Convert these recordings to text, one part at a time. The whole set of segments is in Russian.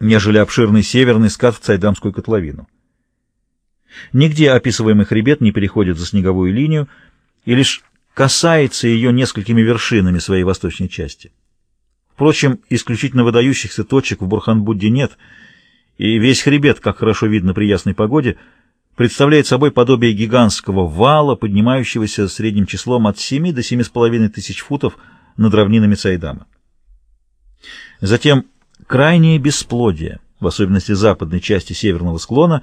нежели обширный северный скат в Цайдамскую котловину. Нигде описываемый хребет не переходит за снеговую линию и лишь касается ее несколькими вершинами своей восточной части. Впрочем, исключительно выдающихся точек в Бурханбудде нет, и весь хребет, как хорошо видно при ясной погоде, представляет собой подобие гигантского вала, поднимающегося средним числом от 7 до 7,5 тысяч футов над равнинами Цайдама. Затем крайнее бесплодие, в особенности западной части северного склона,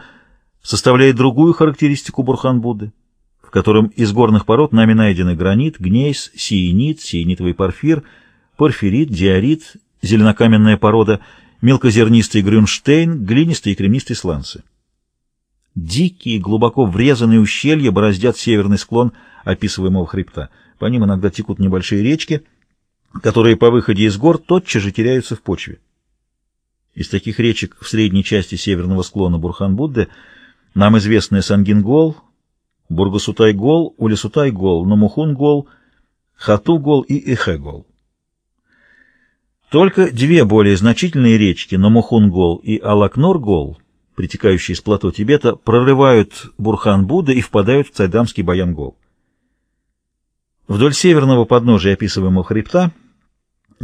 составляет другую характеристику Бурхан-Будды, в котором из горных пород нами найдены гранит, гнейс, сиенит, сиенитовый порфир, порфирит, диорит, зеленокаменная порода, мелкозернистый грюнштейн, глинистые и кремнистые сланцы. Дикие, глубоко врезанные ущелья бороздят северный склон описываемого хребта. По ним иногда текут небольшие речки, которые по выходе из гор тотчас же теряются в почве. Из таких речек в средней части северного склона Бурхан-Будды нам известны Сангингол, Бургасутай-Гол, Улисутай-Гол, Намухун-Гол, Хату-Гол и Эхе-Гол. Только две более значительные речки, Намухун-Гол и Алакнор-Гол, притекающие из плато Тибета, прорывают Бурхан-Будда и впадают в Цайдамский Баян-Гол. Вдоль северного подножия описываемого хребта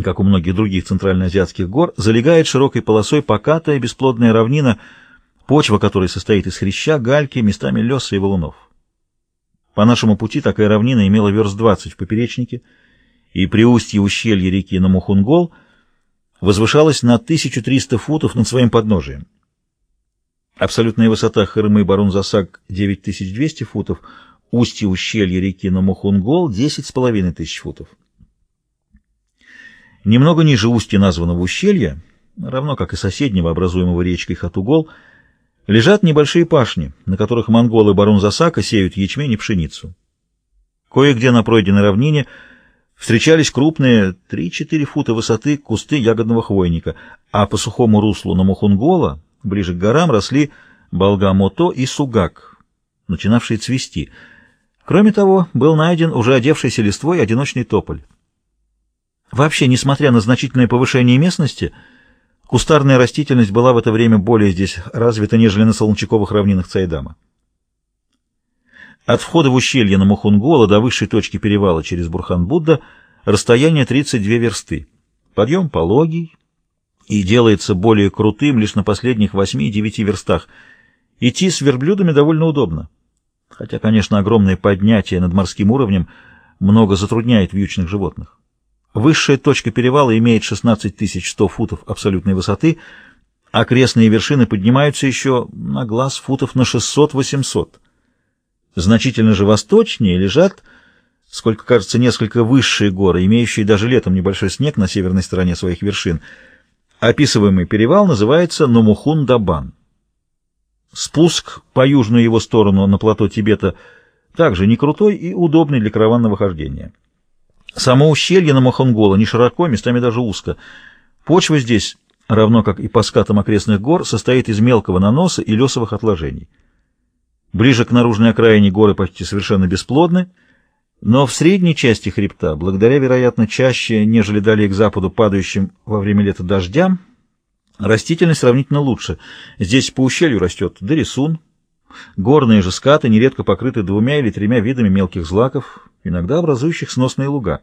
как у многих других центральноазиатских гор, залегает широкой полосой покатая бесплодная равнина, почва которой состоит из хряща, гальки, местами леса и валунов. По нашему пути такая равнина имела верст 20 в поперечнике, и при устье ущелья реки Намухунгол возвышалась на 1300 футов над своим подножием. Абсолютная высота Хырмы Барун-Засак 9200 футов, устье ущелья реки Намухунгол 10,5 тысяч футов. Немного ниже устья названного ущелья, равно как и соседнего, образуемого речкой Хатугол, лежат небольшие пашни, на которых монголы барон Засака сеют ячмень и пшеницу. Кое-где на пройденной равнине встречались крупные 3-4 фута высоты кусты ягодного хвойника, а по сухому руслу на Мухунгола, ближе к горам, росли болгамото и сугак, начинавшие цвести. Кроме того, был найден уже одевшийся листвой одиночный тополь. Вообще, несмотря на значительное повышение местности, кустарная растительность была в это время более здесь развита, нежели на солончаковых равнинах Цайдама. От входа в ущелье на Мухунгола до высшей точки перевала через Бурхан-Будда расстояние 32 версты. Подъем пологий и делается более крутым лишь на последних 8-9 верстах. Идти с верблюдами довольно удобно. Хотя, конечно, огромное поднятие над морским уровнем много затрудняет вьючных животных. Высшая точка перевала имеет 16 100 футов абсолютной высоты, а окрестные вершины поднимаются еще на глаз футов на 600-800. Значительно же восточнее лежат, сколько кажется, несколько высшие горы, имеющие даже летом небольшой снег на северной стороне своих вершин. Описываемый перевал называется Номухун-Дабан. Спуск по южную его сторону на плато Тибета также не крутой и удобный для караванного хождения. Само ущелье на Махонгола не широко, местами даже узко. Почва здесь, равно как и по скатам окрестных гор, состоит из мелкого наноса и лесовых отложений. Ближе к наружной окраине горы почти совершенно бесплодны, но в средней части хребта, благодаря, вероятно, чаще, нежели далее к западу падающим во время лета дождям, растительность сравнительно лучше. Здесь по ущелью растет дорисун, горные же скаты нередко покрыты двумя или тремя видами мелких злаков, иногда образующих сносные луга.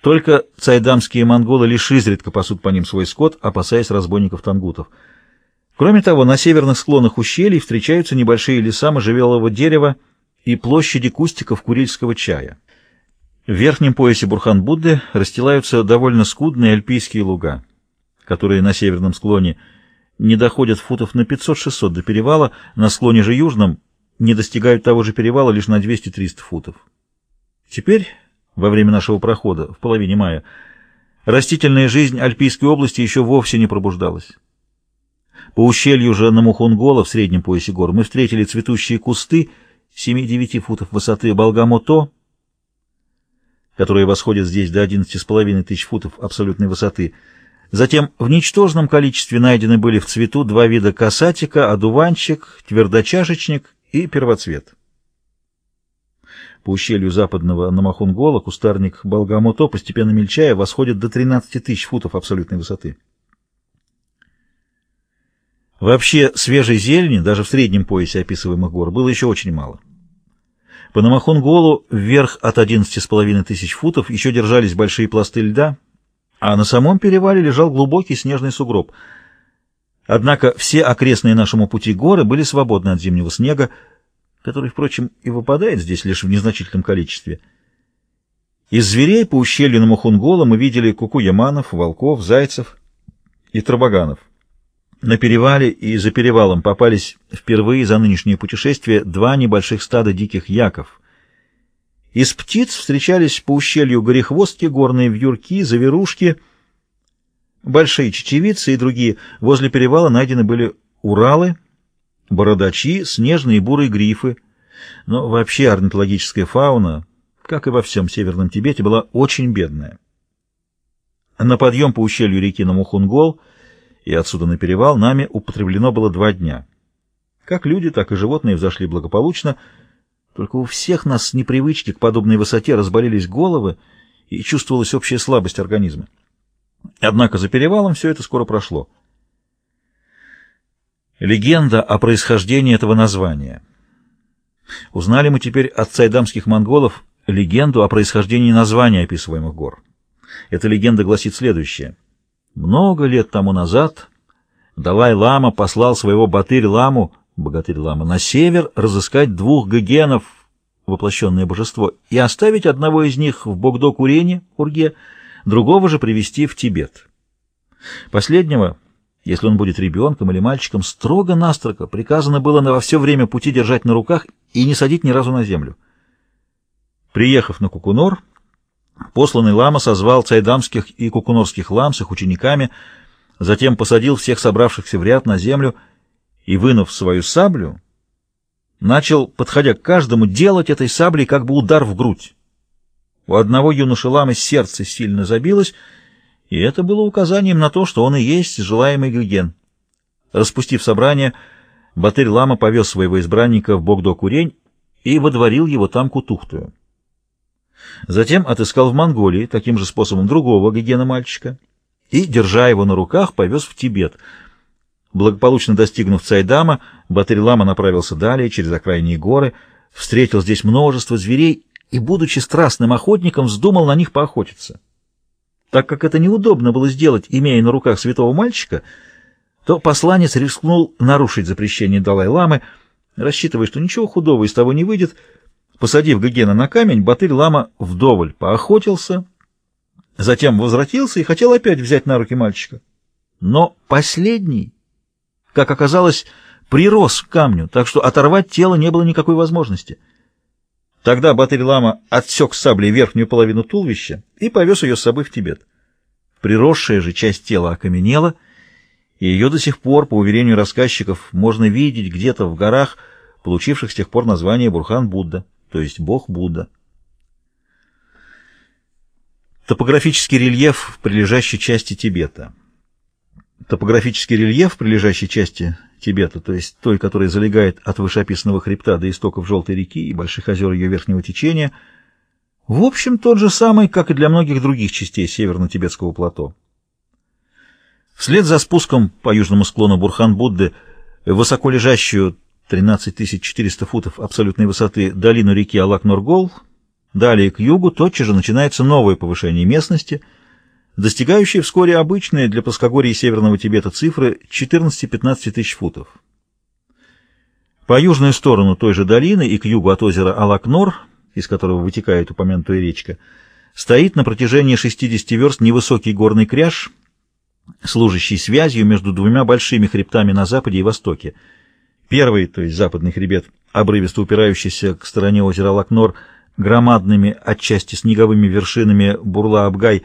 Только цайдамские монголы лишь изредка пасут по ним свой скот, опасаясь разбойников-тангутов. Кроме того, на северных склонах ущелий встречаются небольшие леса можжевелового дерева и площади кустиков курильского чая. В верхнем поясе Бурхан-Будды расстилаются довольно скудные альпийские луга, которые на северном склоне не доходят футов на 500-600 до перевала, на склоне же южном не достигают того же перевала лишь на 200-300 футов. Теперь, во время нашего прохода, в половине мая, растительная жизнь Альпийской области еще вовсе не пробуждалась. По ущелью же на Мухунгола в среднем поясе гор мы встретили цветущие кусты 7-9 футов высоты Болгамото, которые восходят здесь до 11,5 тысяч футов абсолютной высоты. Затем в ничтожном количестве найдены были в цвету два вида касатика, одуванчик, твердочашечник и первоцвет. По ущелью западного Намахунгола кустарник Болгамото, постепенно мельчая, восходит до 13 тысяч футов абсолютной высоты. Вообще, свежей зелени, даже в среднем поясе описываемых гор, было еще очень мало. По Намахунголу вверх от 11,5 тысяч футов еще держались большие пласты льда, а на самом перевале лежал глубокий снежный сугроб. Однако все окрестные нашему пути горы были свободны от зимнего снега, который, впрочем, и выпадает здесь лишь в незначительном количестве. Из зверей по ущелью Намахунгола мы видели кукуяманов, волков, зайцев и трабаганов. На перевале и за перевалом попались впервые за нынешнее путешествие два небольших стада диких яков. Из птиц встречались по ущелью горехвостки, горные вьюрки, заверушки, большие чечевицы и другие. Возле перевала найдены были уралы, бородачи, снежные и бурые грифы. Но вообще орнитологическая фауна, как и во всем Северном Тибете, была очень бедная. На подъем по ущелью реки Намухунгол – и отсюда на перевал нами употреблено было два дня. Как люди, так и животные взошли благополучно, только у всех нас с непривычки к подобной высоте разболелись головы и чувствовалась общая слабость организма. Однако за перевалом все это скоро прошло. Легенда о происхождении этого названия. Узнали мы теперь от цайдамских монголов легенду о происхождении названия описываемых гор. Эта легенда гласит следующее — много лет тому назад Далай-лама послал своего Батырь-ламу, богатырь-лама, на север разыскать двух гагенов, воплощенное божество, и оставить одного из них в Богдо-Курене, Урге, другого же привести в Тибет. Последнего, если он будет ребенком или мальчиком, строго-настрого приказано было на во все время пути держать на руках и не садить ни разу на землю. Приехав на Кукунор, Посланный лама созвал цайдамских и кукунорских лам с их учениками, затем посадил всех собравшихся в ряд на землю и, вынув свою саблю, начал, подходя к каждому, делать этой саблей как бы удар в грудь. У одного юноши ламы сердце сильно забилось, и это было указанием на то, что он и есть желаемый Гюген. Распустив собрание, Батырь Лама повез своего избранника в Богдо-Курень и водворил его там кутухтую. Затем отыскал в Монголии таким же способом другого гигена-мальчика и, держа его на руках, повез в Тибет. Благополучно достигнув Цайдама, Батырь-лама направился далее, через окраинные горы, встретил здесь множество зверей и, будучи страстным охотником, вздумал на них поохотиться. Так как это неудобно было сделать, имея на руках святого мальчика, то посланец рискнул нарушить запрещение Далай-ламы, рассчитывая, что ничего худого из того не выйдет, Посадив Гогена на камень, Батырь-лама вдоволь поохотился, затем возвратился и хотел опять взять на руки мальчика. Но последний, как оказалось, прирос к камню, так что оторвать тело не было никакой возможности. Тогда Батырь-лама отсек саблей верхнюю половину туловища и повез ее с собой в Тибет. Приросшая же часть тела окаменела, и ее до сих пор, по уверению рассказчиков, можно видеть где-то в горах, получивших с тех пор название Бурхан-Будда то есть бог Будда. Топографический рельеф в прилежащей части Тибета. Топографический рельеф прилежащей части Тибета, то есть той, которая залегает от вышеописанного хребта до истоков Желтой реки и больших озер ее верхнего течения, в общем, тот же самый, как и для многих других частей северно-тибетского плато. Вслед за спуском по южному склону Бурхан-Будды, высоко лежащую 13 400 футов абсолютной высоты долину реки Алак-Норгол, далее к югу тотчас же начинается новое повышение местности, достигающее вскоре обычные для плоскогорья Северного Тибета цифры 14-15 тысяч футов. По южную сторону той же долины и к югу от озера Алакнор, из которого вытекает упомянутая речка, стоит на протяжении 60 верст невысокий горный кряж, служащий связью между двумя большими хребтами на западе и востоке – Первый, то есть западный хребет, обрывисто упирающийся к стороне озера Лакнор, громадными, отчасти снеговыми вершинами Бурла-Абгай,